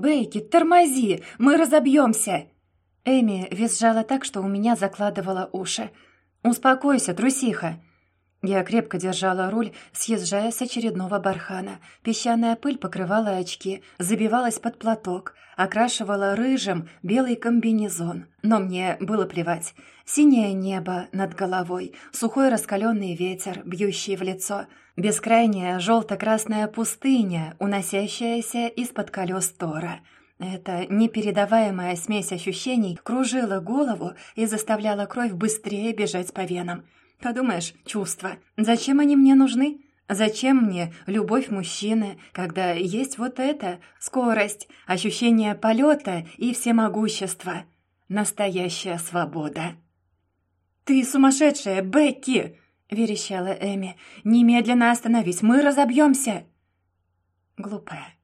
«Бейки, тормози! Мы разобьемся!» Эми визжала так, что у меня закладывала уши. «Успокойся, трусиха!» Я крепко держала руль, съезжая с очередного бархана. Песчаная пыль покрывала очки, забивалась под платок, окрашивала рыжим белый комбинезон. Но мне было плевать. Синее небо над головой, сухой раскаленный ветер, бьющий в лицо, бескрайняя желто-красная пустыня, уносящаяся из-под колес Тора. Эта непередаваемая смесь ощущений кружила голову и заставляла кровь быстрее бежать по венам. Подумаешь, чувства. Зачем они мне нужны? Зачем мне любовь мужчины, когда есть вот это, скорость, ощущение полета и всемогущества? Настоящая свобода. «Ты сумасшедшая, Бекки!» — верещала Эми. «Немедленно остановись, мы разобьемся!» Глупая.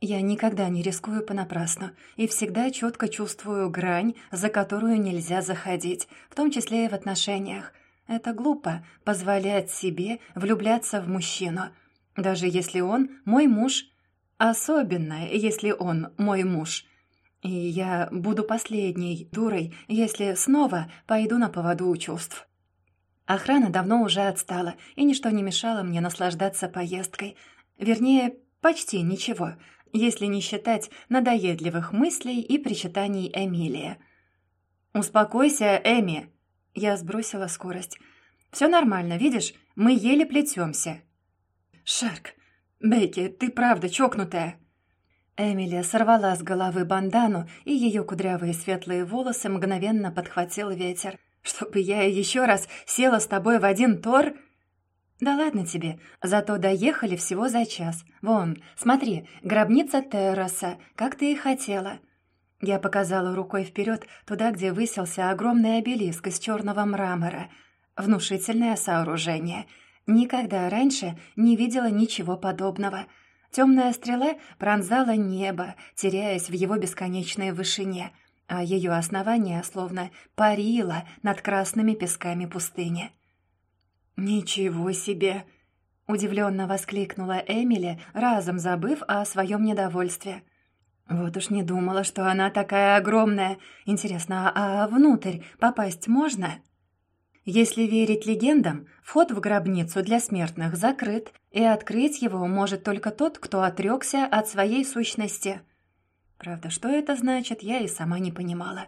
Я никогда не рискую понапрасну и всегда четко чувствую грань, за которую нельзя заходить, в том числе и в отношениях. Это глупо — позволять себе влюбляться в мужчину, даже если он мой муж, особенно если он мой муж. И я буду последней дурой, если снова пойду на поводу у чувств. Охрана давно уже отстала, и ничто не мешало мне наслаждаться поездкой. Вернее, почти ничего, если не считать надоедливых мыслей и причитаний Эмилия. «Успокойся, Эми!» Я сбросила скорость. «Все нормально, видишь? Мы еле плетемся». «Шарк! Бейки, ты правда чокнутая!» Эмилия сорвала с головы бандану, и ее кудрявые светлые волосы мгновенно подхватил ветер. «Чтобы я еще раз села с тобой в один тор...» «Да ладно тебе, зато доехали всего за час. Вон, смотри, гробница Терраса, как ты и хотела». Я показала рукой вперед туда, где высился огромный обелиск из черного мрамора. Внушительное сооружение. Никогда раньше не видела ничего подобного. Темная стрела пронзала небо, теряясь в его бесконечной вышине, а ее основание словно парило над красными песками пустыни. «Ничего себе!» — удивленно воскликнула Эмили, разом забыв о своем недовольстве. Вот уж не думала, что она такая огромная. Интересно, а внутрь попасть можно? Если верить легендам, вход в гробницу для смертных закрыт, и открыть его может только тот, кто отрекся от своей сущности. Правда, что это значит, я и сама не понимала.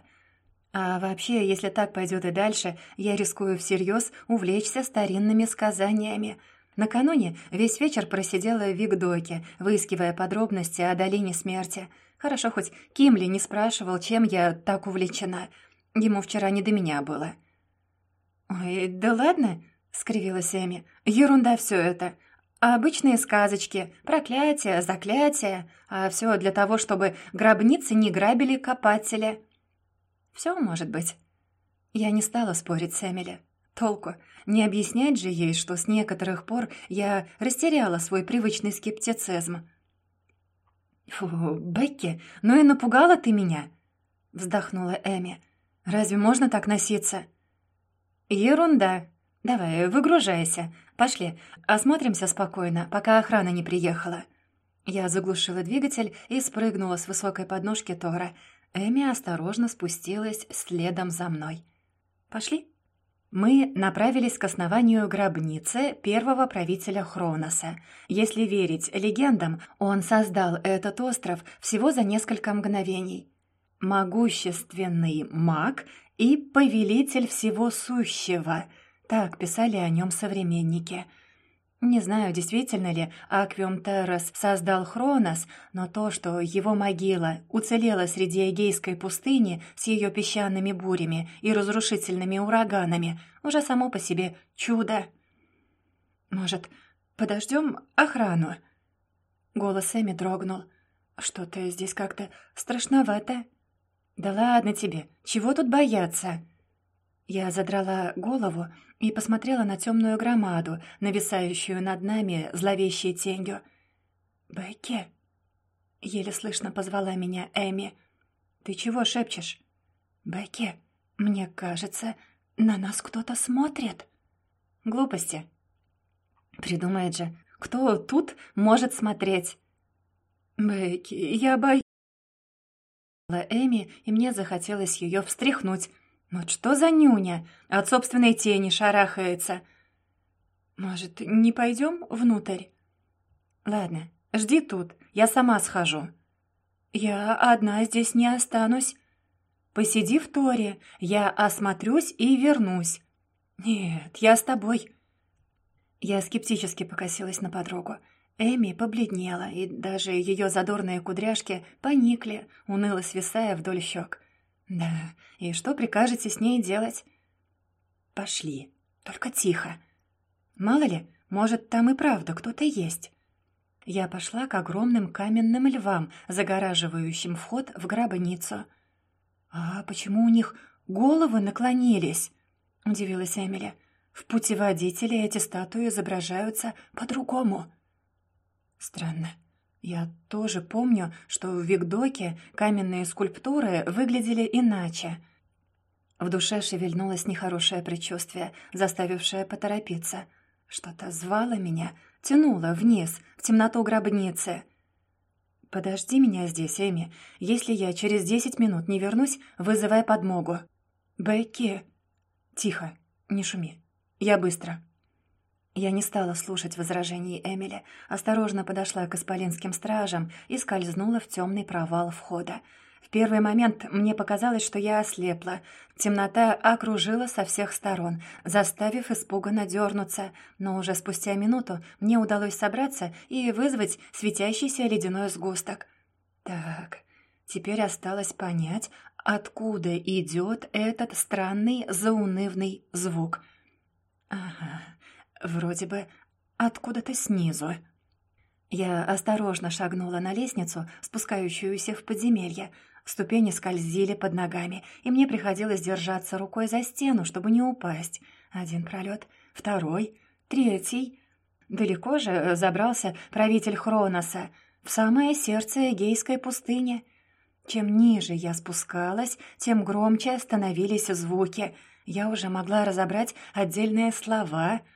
А вообще, если так пойдет и дальше, я рискую всерьез увлечься старинными сказаниями. Накануне весь вечер просидела в Викдоке, выискивая подробности о долине смерти — Хорошо, хоть Кимли не спрашивал, чем я так увлечена. Ему вчера не до меня было. «Ой, да ладно», — скривилась Эми. «Ерунда все это. Обычные сказочки, проклятия, заклятия, а все для того, чтобы гробницы не грабили копатели». Все может быть. Я не стала спорить с Эмили. Толку. Не объяснять же ей, что с некоторых пор я растеряла свой привычный скептицизм. «Фу, Бекки, ну и напугала ты меня!» — вздохнула Эми. «Разве можно так носиться?» «Ерунда. Давай, выгружайся. Пошли, осмотримся спокойно, пока охрана не приехала». Я заглушила двигатель и спрыгнула с высокой подножки Тора. Эми осторожно спустилась следом за мной. «Пошли?» Мы направились к основанию гробницы первого правителя Хроноса. Если верить легендам, он создал этот остров всего за несколько мгновений. Могущественный маг и повелитель всего сущего — так писали о нем современники — не знаю, действительно ли Аквиум Террас создал Хронос, но то, что его могила уцелела среди Эгейской пустыни с ее песчаными бурями и разрушительными ураганами, уже само по себе чудо. «Может, подождем охрану?» Голос Эми дрогнул. «Что-то здесь как-то страшновато». «Да ладно тебе, чего тут бояться?» Я задрала голову и посмотрела на темную громаду, нависающую над нами зловещей тенью. «Бекки?» — еле слышно позвала меня Эми. «Ты чего шепчешь?» «Бекки, мне кажется, на нас кто-то смотрит». «Глупости». «Придумает же, кто тут может смотреть?» «Бекки, я боюсь». Эми, и мне захотелось ее встряхнуть. Вот что за нюня? От собственной тени шарахается. Может, не пойдем внутрь? Ладно, жди тут, я сама схожу. Я одна здесь не останусь. Посиди в Торе, я осмотрюсь и вернусь. Нет, я с тобой. Я скептически покосилась на подругу. Эми побледнела, и даже ее задорные кудряшки поникли, уныло свисая вдоль щек. «Да, и что прикажете с ней делать?» «Пошли, только тихо. Мало ли, может, там и правда кто-то есть». Я пошла к огромным каменным львам, загораживающим вход в гробницу. «А почему у них головы наклонились?» — удивилась Эмили. «В путеводителе эти статуи изображаются по-другому». Странно. Я тоже помню, что в Викдоке каменные скульптуры выглядели иначе. В душе шевельнулось нехорошее предчувствие, заставившее поторопиться. Что-то звало меня, тянуло вниз, в темноту гробницы. «Подожди меня здесь, Эми. Если я через десять минут не вернусь, вызывай подмогу». «Бекки...» «Тихо, не шуми. Я быстро». Я не стала слушать возражений Эмили, осторожно подошла к исполинским стражам и скользнула в темный провал входа. В первый момент мне показалось, что я ослепла. Темнота окружила со всех сторон, заставив испуганно дернуться, но уже спустя минуту мне удалось собраться и вызвать светящийся ледяной сгусток. Так, теперь осталось понять, откуда идет этот странный заунывный звук. Ага, Вроде бы откуда-то снизу. Я осторожно шагнула на лестницу, спускающуюся в подземелье. Ступени скользили под ногами, и мне приходилось держаться рукой за стену, чтобы не упасть. Один пролет, второй, третий. Далеко же забрался правитель Хроноса, в самое сердце Эгейской пустыни. Чем ниже я спускалась, тем громче становились звуки. Я уже могла разобрать отдельные слова —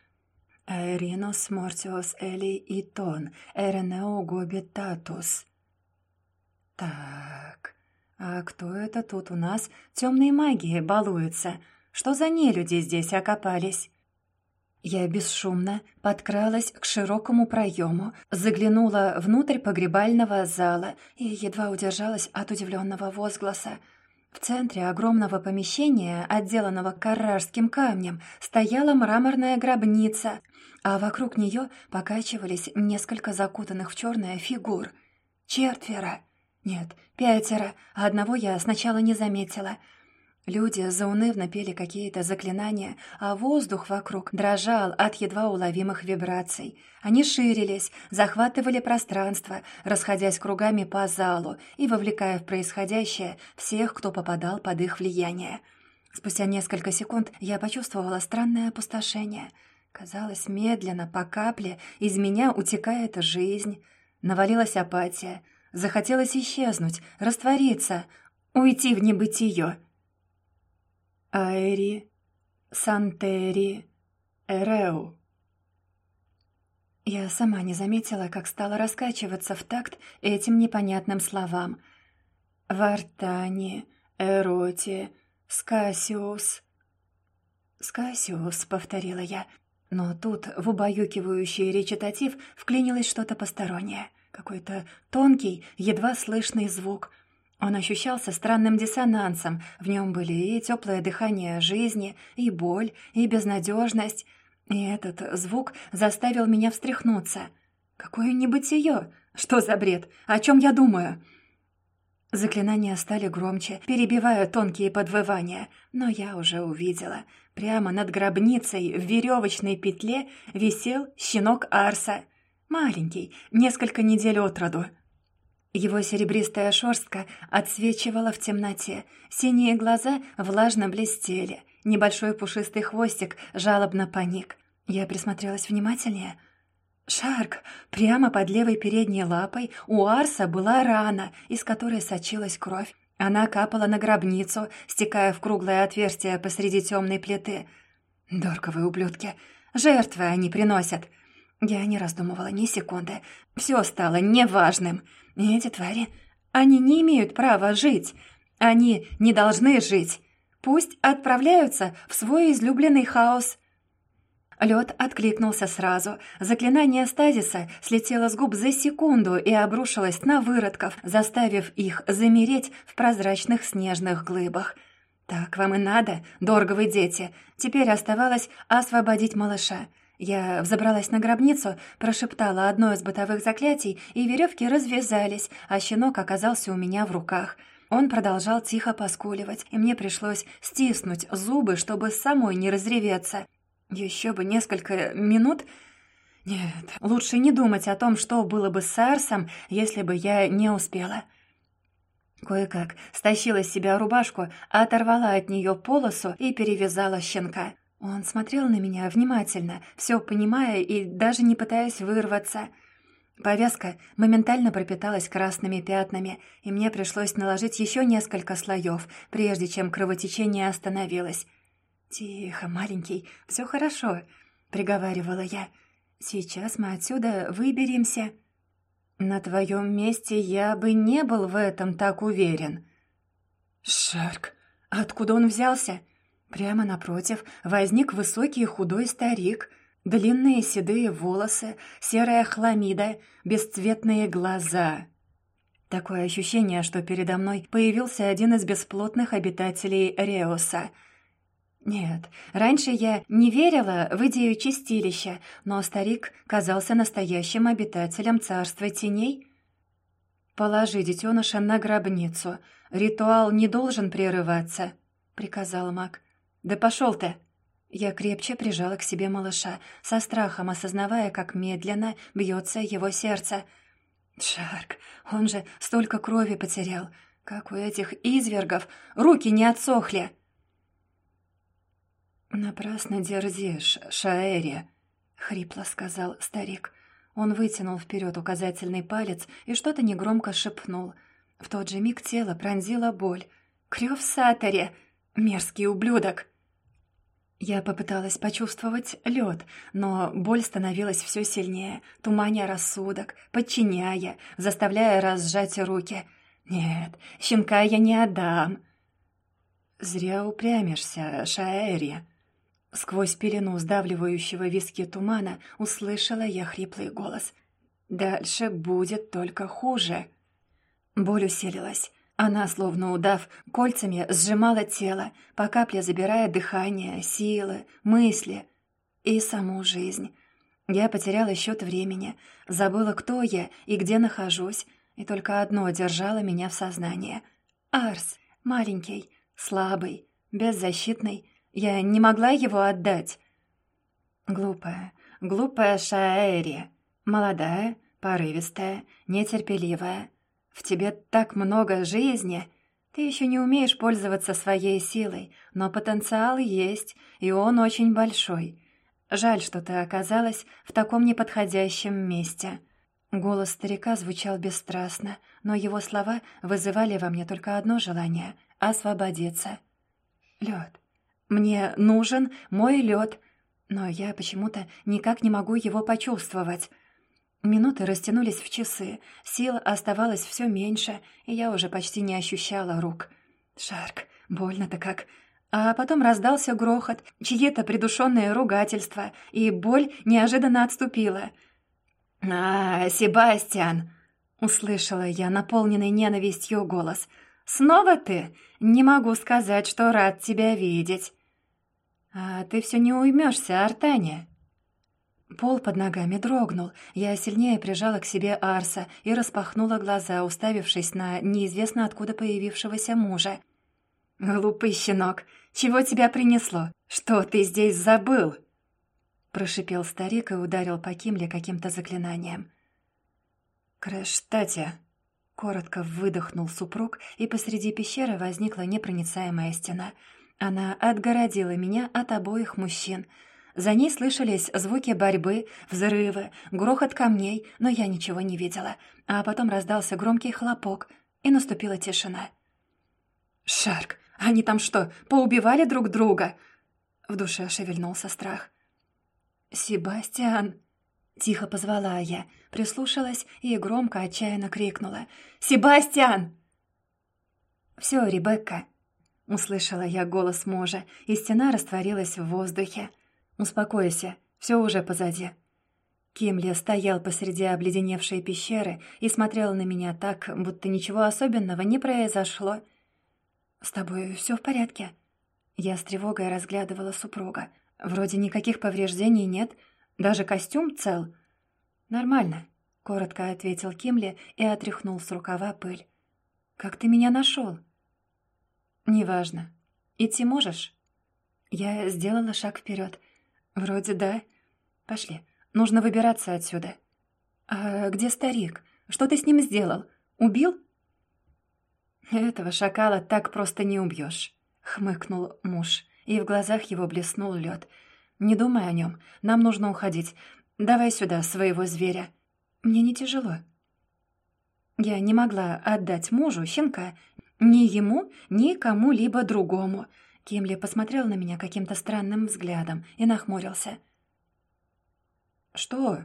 Мортиос эли и тон, эренео гобитатус. Так, а кто это тут у нас темной магией балуется? Что за нелюди здесь окопались? Я бесшумно подкралась к широкому проему, заглянула внутрь погребального зала и едва удержалась от удивленного возгласа — в центре огромного помещения, отделанного каррарским камнем, стояла мраморная гробница, а вокруг нее покачивались несколько закутанных в черное фигур. Четверо. Нет, пятеро, а одного я сначала не заметила — Люди заунывно пели какие-то заклинания, а воздух вокруг дрожал от едва уловимых вибраций. Они ширились, захватывали пространство, расходясь кругами по залу и вовлекая в происходящее всех, кто попадал под их влияние. Спустя несколько секунд я почувствовала странное опустошение. Казалось, медленно, по капле, из меня утекает жизнь. Навалилась апатия. Захотелось исчезнуть, раствориться, уйти в небытие. Аэри, Сантери, Эреу. Я сама не заметила, как стала раскачиваться в такт этим непонятным словам. Вартани, Эроти, Скасиус. «Скасиус», — повторила я, но тут в убаюкивающий речитатив вклинилось что-то постороннее, какой-то тонкий, едва слышный звук — он ощущался странным диссонансом, в нем были и теплое дыхание жизни, и боль, и безнадежность. И этот звук заставил меня встряхнуться. Какое небытие! Что за бред? О чем я думаю? Заклинания стали громче, перебивая тонкие подвывания, но я уже увидела. Прямо над гробницей в веревочной петле висел щенок Арса. Маленький, несколько недель от роду. Его серебристая шерстка отсвечивала в темноте, синие глаза влажно блестели, небольшой пушистый хвостик жалобно поник. Я присмотрелась внимательнее. Шарк, прямо под левой передней лапой у Арса была рана, из которой сочилась кровь. Она капала на гробницу, стекая в круглое отверстие посреди темной плиты. Дорковые ублюдки. Жертвы они приносят. Я не раздумывала ни секунды. Все стало неважным. Эти твари, Они не имеют права жить. Они не должны жить. Пусть отправляются в свой излюбленный хаос. Лед откликнулся сразу. Заклинание стазиса слетело с губ за секунду и обрушилось на выродков, заставив их замереть в прозрачных снежных глыбах. «Так вам и надо, дорговые дети. Теперь оставалось освободить малыша». Я взобралась на гробницу, прошептала одно из бытовых заклятий, и веревки развязались, а щенок оказался у меня в руках. Он продолжал тихо поскуливать, и мне пришлось стиснуть зубы, чтобы самой не разреветься. Еще бы несколько минут... Нет, лучше не думать о том, что было бы с Арсом, если бы я не успела. Кое-как стащила с себя рубашку, оторвала от нее полосу и перевязала щенка. Он смотрел на меня внимательно, все понимая и даже не пытаясь вырваться. Повязка моментально пропиталась красными пятнами, и мне пришлось наложить еще несколько слоев, прежде чем кровотечение остановилось. «Тихо, маленький, все хорошо», — приговаривала я. «Сейчас мы отсюда выберемся». «На твоем месте я бы не был в этом так уверен». «Шарк, откуда он взялся?» Прямо напротив возник высокий худой старик, длинные седые волосы, серая хламида, бесцветные глаза. Такое ощущение, что передо мной появился один из бесплотных обитателей Реоса — нет, раньше я не верила в идею чистилища, но старик казался настоящим обитателем царства теней. «Положи детеныша на гробницу. Ритуал не должен прерываться», — приказал маг. «Да пошел ты!» Я крепче прижала к себе малыша, со страхом осознавая, как медленно бьется его сердце. «Шарк, он же столько крови потерял. Как у этих извергов руки не отсохли!» «Напрасно дерзишь, Шаэри», — хрипло сказал старик. Он вытянул вперед указательный палец и что-то негромко шепнул. В тот же миг тело пронзила боль. «Крёв Сатаре! Мерзкий ублюдок!» Я попыталась почувствовать лед, но боль становилась все сильнее, туманя рассудок, подчиняя, заставляя разжать руки. «Нет, щенка я не отдам!» «Зря упрямишься, Шаэри», Сквозь пелену сдавливающего виски тумана услышала я хриплый голос. «Дальше будет только хуже». Боль усилилась. Она, словно удав, кольцами сжимала тело, по капле забирая дыхание, силы, мысли и саму жизнь. Я потеряла счет времени, забыла, кто я и где нахожусь, и только одно держало меня в сознании. Арс, маленький, слабый, беззащитный, я не могла его отдать. Глупая, глупая Шаэри. Молодая, порывистая, нетерпеливая. В тебе так много жизни. Ты еще не умеешь пользоваться своей силой, но потенциал есть, и он очень большой. Жаль, что ты оказалась в таком неподходящем месте». Голос старика звучал бесстрастно, но его слова вызывали во мне только одно желание — освободиться. Лед. Мне нужен мой лед, но я почему-то никак не могу его почувствовать. Минуты растянулись в часы, сил оставалось все меньше, и я уже почти не ощущала рук. Шарк, больно-то как. А потом раздался грохот, чьи-то придушенные ругательства, и боль неожиданно отступила. «А, Себастьян!» — услышала я наполненный ненавистью голос. «Снова ты? Не могу сказать, что рад тебя видеть». «А ты все не уймешься, Артаня?» Пол под ногами дрогнул. Я сильнее прижала к себе Арса и распахнула глаза, уставившись на неизвестно откуда появившегося мужа. «Глупый щенок, чего тебя принесло? Что ты здесь забыл?» Прошипел старик и ударил по Кимле каким-то заклинанием. «Крэштати!» Коротко выдохнул супруг, и посреди пещеры возникла непроницаемая стена — она отгородила меня от обоих мужчин. За ней слышались звуки борьбы, взрывы, грохот камней, но я ничего не видела. А потом раздался громкий хлопок, и наступила тишина. «Шарк, они там что, поубивали друг друга?» В душе шевельнулся страх. «Себастьян!» Тихо позвала я, прислушалась и громко отчаянно крикнула. «Себастьян!» «Все, Ребекка!» Услышала я голос мужа, и стена растворилась в воздухе. «Успокойся, все уже позади». Кимли стоял посреди обледеневшей пещеры и смотрел на меня так, будто ничего особенного не произошло. «С тобой все в порядке?» Я с тревогой разглядывала супруга. Вроде никаких повреждений нет, даже костюм цел. «Нормально», — коротко ответил Кимли и отряхнул с рукава пыль. «Как ты меня нашел?» «Неважно. Идти можешь?» Я сделала шаг вперед. «Вроде да. Пошли. Нужно выбираться отсюда». «А где старик? Что ты с ним сделал? Убил?» «Этого шакала так просто не убьешь», — хмыкнул муж, и в глазах его блеснул лед. «Не думай о нем. Нам нужно уходить. Давай сюда своего зверя. Мне не тяжело». Я не могла отдать мужу щенка ни ему, ни кому-либо другому. Кимли посмотрел на меня каким-то странным взглядом и нахмурился. «Что?»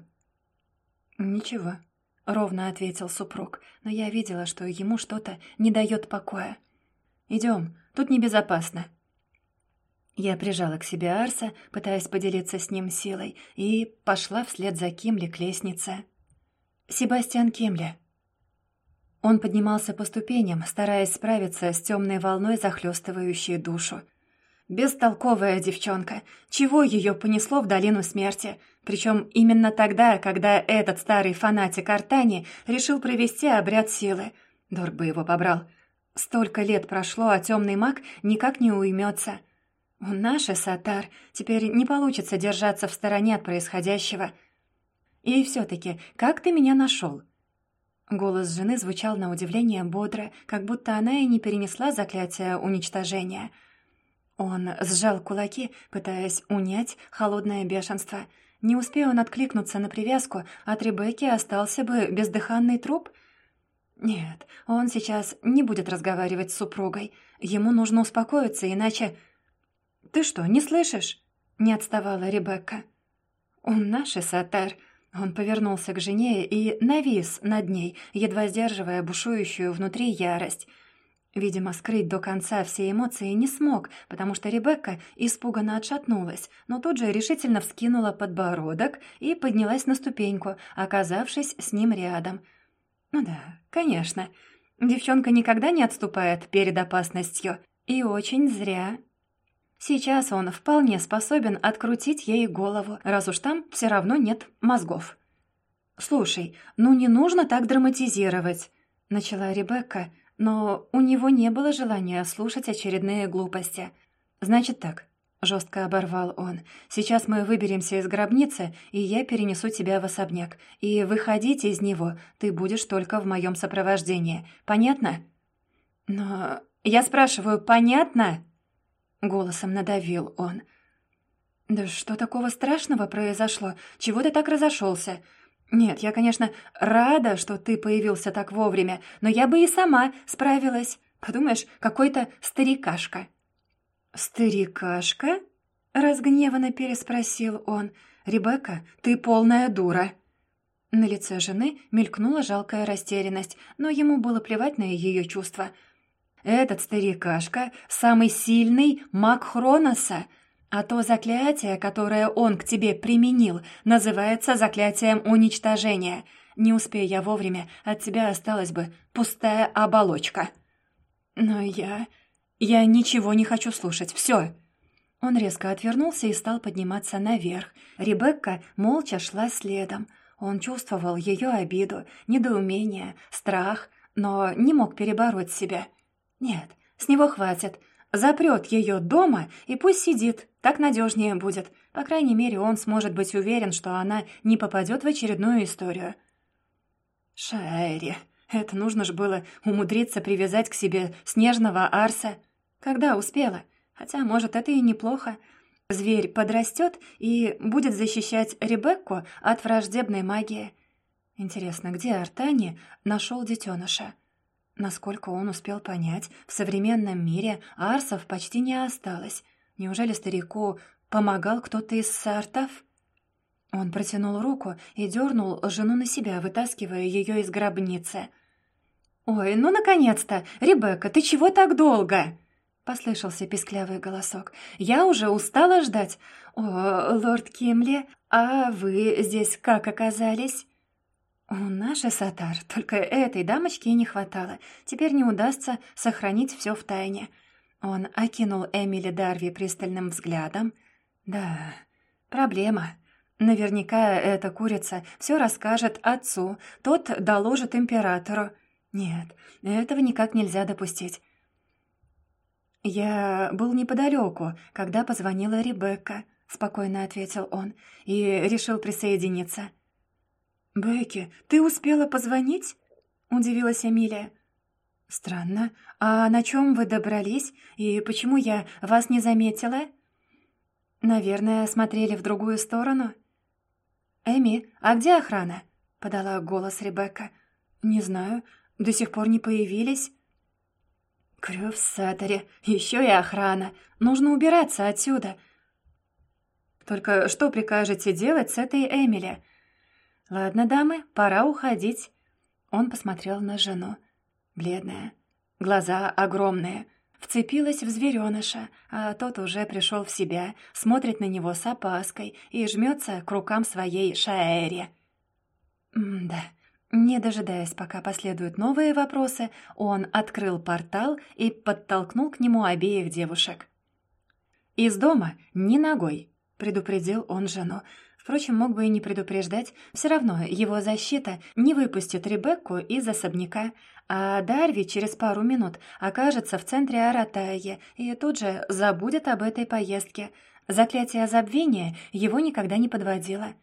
«Ничего», — ровно ответил супруг, но я видела, что ему что-то не дает покоя. «Идем, тут небезопасно». Я прижала к себе Арса, пытаясь поделиться с ним силой, и пошла вслед за Кимли к лестнице. «Себастьян Кимли», он поднимался по ступеням, стараясь справиться с темной волной, захлестывающей душу. Бестолковая девчонка. Чего ее понесло в долину смерти? Причем именно тогда, когда этот старый фанатик Артани решил провести обряд силы. Дорг бы его побрал. Столько лет прошло, а темный маг никак не уймется. У нашей Сатар теперь не получится держаться в стороне от происходящего. И все-таки, как ты меня нашел? Голос жены звучал на удивление бодро, как будто она и не перенесла заклятие уничтожения. Он сжал кулаки, пытаясь унять холодное бешенство. Не успея он откликнуться на привязку, от Ребекки остался бы бездыханный труп. Нет, он сейчас не будет разговаривать с супругой. Ему нужно успокоиться, иначе... «Ты что, не слышишь?» — не отставала Ребекка. «Он наш Сатар», он повернулся к жене и навис над ней, едва сдерживая бушующую внутри ярость. Видимо, скрыть до конца все эмоции не смог, потому что Ребекка испуганно отшатнулась, но тут же решительно вскинула подбородок и поднялась на ступеньку, оказавшись с ним рядом. Ну да, конечно. Девчонка никогда не отступает перед опасностью. И очень зря. Сейчас он вполне способен открутить ей голову, раз уж там все равно нет мозгов. «Слушай, ну не нужно так драматизировать», — начала Ребекка, но у него не было желания слушать очередные глупости. «Значит так», — жестко оборвал он, «сейчас мы выберемся из гробницы, и я перенесу тебя в особняк, и выходить из него ты будешь только в моем сопровождении. Понятно?» «Но я спрашиваю, понятно?» Голосом надавил он. «Да что такого страшного произошло? Чего ты так разошелся? Нет, я, конечно, рада, что ты появился так вовремя, но я бы и сама справилась. Подумаешь, какой-то старикашка». «Старикашка?» — разгневанно переспросил он. «Ребекка, ты полная дура». На лице жены мелькнула жалкая растерянность, но ему было плевать на ее чувства — этот старикашка — самый сильный маг Хроноса, а то заклятие, которое он к тебе применил, называется заклятием уничтожения. Не успея я вовремя, от тебя осталась бы пустая оболочка. Но я... я ничего не хочу слушать, все. Он резко отвернулся и стал подниматься наверх. Ребекка молча шла следом. Он чувствовал ее обиду, недоумение, страх, но не мог перебороть себя — нет, с него хватит. Запрет ее дома и пусть сидит, так надежнее будет. По крайней мере, он сможет быть уверен, что она не попадет в очередную историю. Шайри, это нужно же было умудриться привязать к себе снежного арса. Когда успела? Хотя, может, это и неплохо. Зверь подрастет и будет защищать Ребекку от враждебной магии. Интересно, где Артани нашел детеныша? Насколько он успел понять, в современном мире арсов почти не осталось. Неужели старику помогал кто-то из сартов? Он протянул руку и дернул жену на себя, вытаскивая ее из гробницы. «Ой, ну наконец-то! Ребекка, ты чего так долго?» Послышался писклявый голосок. «Я уже устала ждать. О, лорд Кимли, а вы здесь как оказались?» «У нас же Сатар, только этой дамочки и не хватало. Теперь не удастся сохранить все в тайне». Он окинул Эмили Дарви пристальным взглядом. «Да, проблема. Наверняка эта курица все расскажет отцу, тот доложит императору. Нет, этого никак нельзя допустить. «Я был неподалеку, когда позвонила Ребекка», — спокойно ответил он, и решил присоединиться. «Бекки, ты успела позвонить?» — удивилась Эмилия. «Странно. А на чем вы добрались, и почему я вас не заметила?» «Наверное, смотрели в другую сторону?» «Эми, а где охрана?» — подала голос Ребекка. «Не знаю. До сих пор не появились». «Крёв в саторе. Еще и охрана. Нужно убираться отсюда». «Только что прикажете делать с этой Эмили?» «Ладно, дамы, пора уходить». Он посмотрел на жену. Бледная, глаза огромные, вцепилась в зверёныша, а тот уже пришел в себя, смотрит на него с опаской и жмется к рукам своей Шаэре. да, не дожидаясь, пока последуют новые вопросы, он открыл портал и подтолкнул к нему обеих девушек. «Из дома ни ногой», — предупредил он жену. Впрочем, мог бы и не предупреждать, все равно его защита не выпустит Ребекку из особняка, а Дарви через пару минут окажется в центре Аратайи и тут же забудет об этой поездке. Заклятие забвения его никогда не подводило.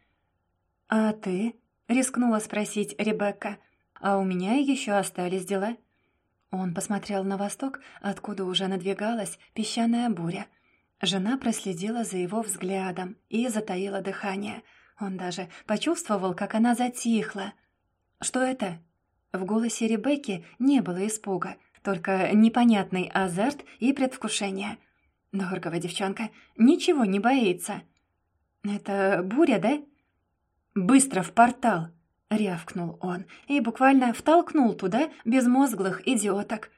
«А ты?» — рискнула спросить Ребекка. «А у меня еще остались дела». Он посмотрел на восток, откуда уже надвигалась песчаная буря. Жена проследила за его взглядом и затаила дыхание. Он даже почувствовал, как она затихла. «Что это?» В голосе Ребекки не было испуга, только непонятный азарт и предвкушение. Дорогова девчонка ничего не боится. «Это буря, да?» «Быстро в портал!» — рявкнул он и буквально втолкнул туда безмозглых идиоток.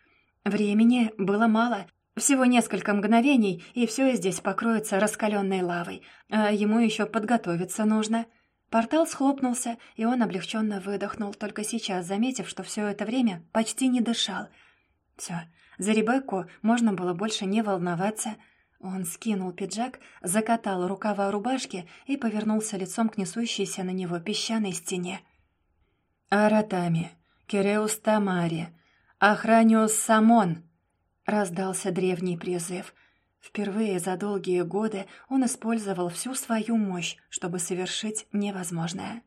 Времени было мало, всего несколько мгновений, и все здесь покроется раскаленной лавой, а ему еще подготовиться нужно — Портал схлопнулся, и он облегченно выдохнул, только сейчас заметив, что все это время почти не дышал. Все, за Ребекку можно было больше не волноваться. Он скинул пиджак, закатал рукава рубашки и повернулся лицом к несущейся на него песчаной стене. «Аратами, Киреус Тамари, Охраниус Самон!» — раздался древний призыв — Впервые за долгие годы он использовал всю свою мощь, чтобы совершить невозможное.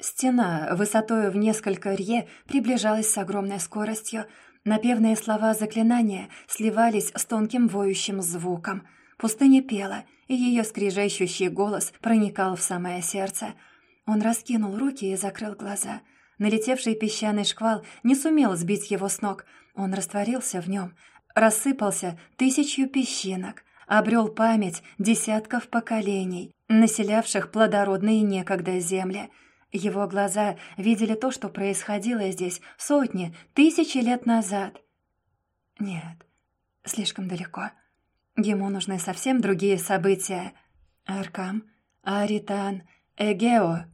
Стена высотой в несколько рье приближалась с огромной скоростью. Напевные слова заклинания сливались с тонким воющим звуком. Пустыня пела, и ее скрижащущий голос проникал в самое сердце. Он раскинул руки и закрыл глаза. Налетевший песчаный шквал не сумел сбить его с ног. Он растворился в нем — рассыпался тысячью песчинок, обрел память десятков поколений, населявших плодородные некогда земли. Его глаза видели то, что происходило здесь сотни, тысячи лет назад. Нет, слишком далеко. Ему нужны совсем другие события. Аркам, Аритан, Эгео.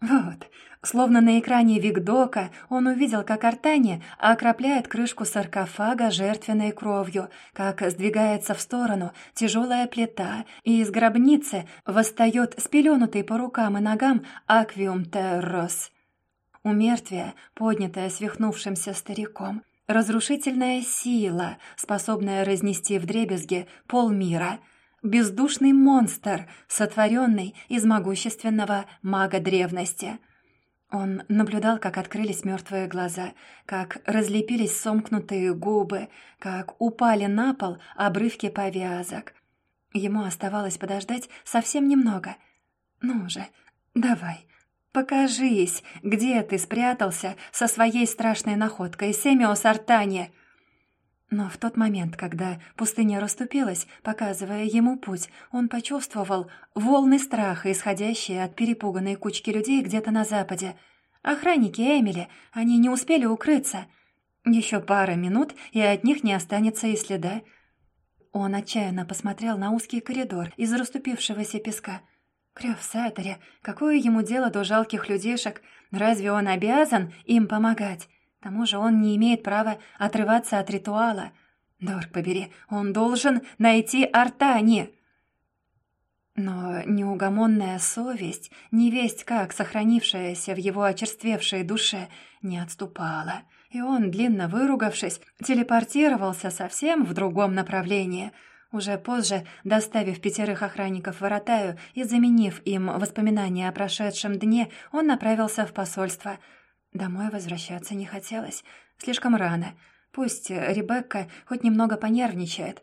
Вот, Словно на экране Викдока он увидел, как Артани окропляет крышку саркофага жертвенной кровью, как сдвигается в сторону тяжелая плита, и из гробницы восстает спеленутый по рукам и ногам аквиум террос. Умертвие, поднятое свихнувшимся стариком, разрушительная сила, способная разнести вдребезги полмира — бездушный монстр, сотворенный из могущественного мага древности — он наблюдал, как открылись мертвые глаза, как разлепились сомкнутые губы, как упали на пол обрывки повязок. Ему оставалось подождать совсем немного. «Ну же, давай, покажись, где ты спрятался со своей страшной находкой, Семиос Артани!» Но в тот момент, когда пустыня расступилась, показывая ему путь, он почувствовал волны страха, исходящие от перепуганной кучки людей где-то на западе. Охранники Эмили, они не успели укрыться. Еще пара минут, и от них не останется и следа. Он отчаянно посмотрел на узкий коридор из расступившегося песка. Крёв Саттере, какое ему дело до жалких людишек? Разве он обязан им помогать? Тому же он не имеет права отрываться от ритуала. Дорг побери, он должен найти Артани. Но неугомонная совесть, невесть как сохранившаяся в его очерствевшей душе, не отступала, и он, длинно выругавшись, телепортировался совсем в другом направлении — уже позже, доставив пятерых охранников Воротаю и заменив им воспоминания о прошедшем дне, он направился в посольство — Домой возвращаться не хотелось. Слишком рано. Пусть Ребекка хоть немного понервничает.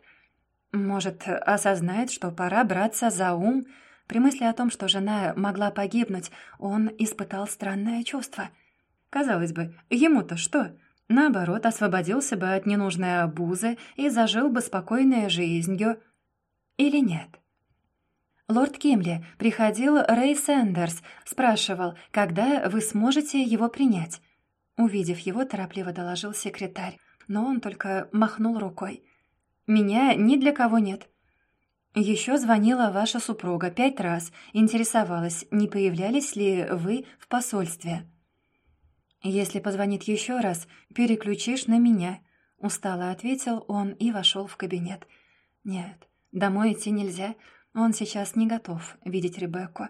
Может, осознает, что пора браться за ум. При мысли о том, что жена могла погибнуть, он испытал странное чувство. Казалось бы, ему-то что? Наоборот, освободился бы от ненужной обузы и зажил бы спокойной жизнью. Или нет? Лорд Кимли приходил Рэй Сэндерс, спрашивал, когда вы сможете его принять. Увидев его, торопливо доложил секретарь, но он только махнул рукой. «Меня ни для кого нет». Еще звонила ваша супруга пять раз, интересовалась, не появлялись ли вы в посольстве. «Если позвонит еще раз, переключишь на меня», — устало ответил он и вошел в кабинет. «Нет, домой идти нельзя, он сейчас не готов видеть Ребекку.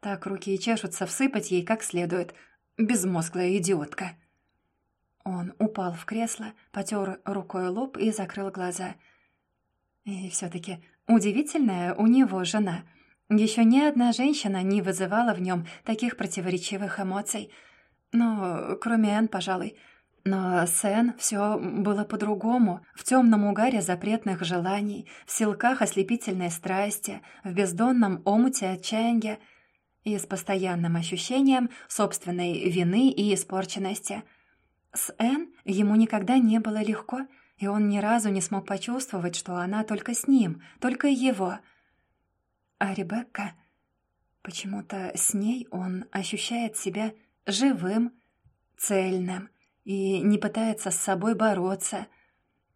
Так руки и чешутся всыпать ей как следует. Безмозглая идиотка. Он упал в кресло, потер рукой лоб и закрыл глаза. И все-таки удивительная у него жена. Еще ни одна женщина не вызывала в нем таких противоречивых эмоций. Ну, кроме Энн, пожалуй. Но с Энн все было по-другому. В темном угаре запретных желаний, в силках ослепительной страсти, в бездонном омуте отчаяния и с постоянным ощущением собственной вины и испорченности. С Энн ему никогда не было легко, и он ни разу не смог почувствовать, что она только с ним, только его. А Ребекка... Почему-то с ней он ощущает себя живым, цельным, и не пытается с собой бороться.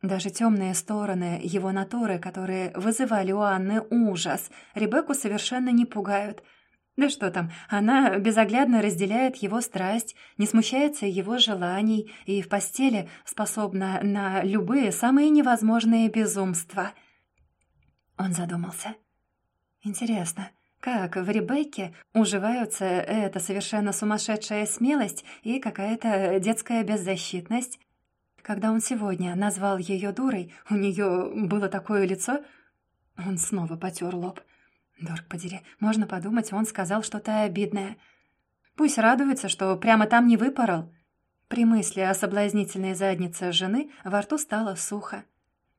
Даже темные стороны его натуры, которые вызывали у Анны ужас, Ребекку совершенно не пугают. Да что там, она безоглядно разделяет его страсть, не смущается его желаний и в постели способна на любые самые невозможные безумства. Он задумался. Интересно, как в Ребекке уживаются эта совершенно сумасшедшая смелость и какая-то детская беззащитность? Когда он сегодня назвал ее дурой, у нее было такое лицо... Он снова потер лоб. Дорг подери, можно подумать, он сказал что-то обидное. Пусть радуется, что прямо там не выпорол. При мысли о соблазнительной заднице жены во рту стало сухо.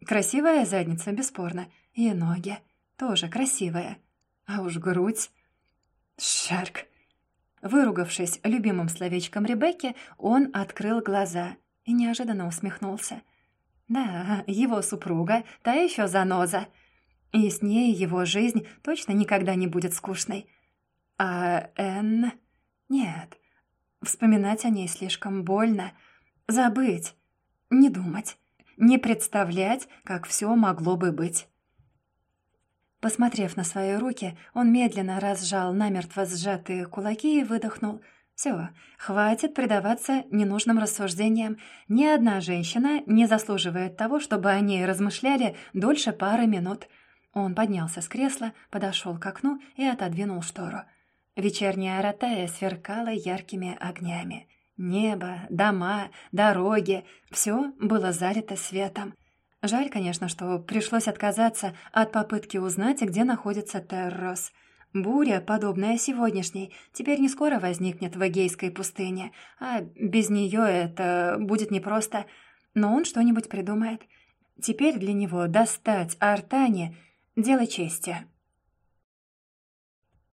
Красивая задница, бесспорно, и ноги тоже красивая. А уж грудь... Шарк. Выругавшись любимым словечком Ребекки, он открыл глаза и неожиданно усмехнулся. Да, его супруга, та еще заноза. И с ней его жизнь точно никогда не будет скучной. А Энн... Нет, вспоминать о ней слишком больно. Забыть, не думать, не представлять, как все могло бы быть. Посмотрев на свои руки, он медленно разжал намертво сжатые кулаки и выдохнул. «Все, хватит предаваться ненужным рассуждениям. Ни одна женщина не заслуживает того, чтобы о ней размышляли дольше пары минут». Он поднялся с кресла, подошел к окну и отодвинул штору. Вечерняя ротая сверкала яркими огнями. Небо, дома, дороги — все было залито светом. Жаль, конечно, что пришлось отказаться от попытки узнать, где находится Террос. Буря, подобная сегодняшней, теперь не скоро возникнет в Эгейской пустыне, а без нее это будет непросто. Но он что-нибудь придумает. Теперь для него достать Артане — дело чести.